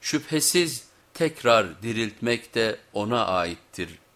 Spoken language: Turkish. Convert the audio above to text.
Şüphesiz tekrar diriltmek de ona aittir.''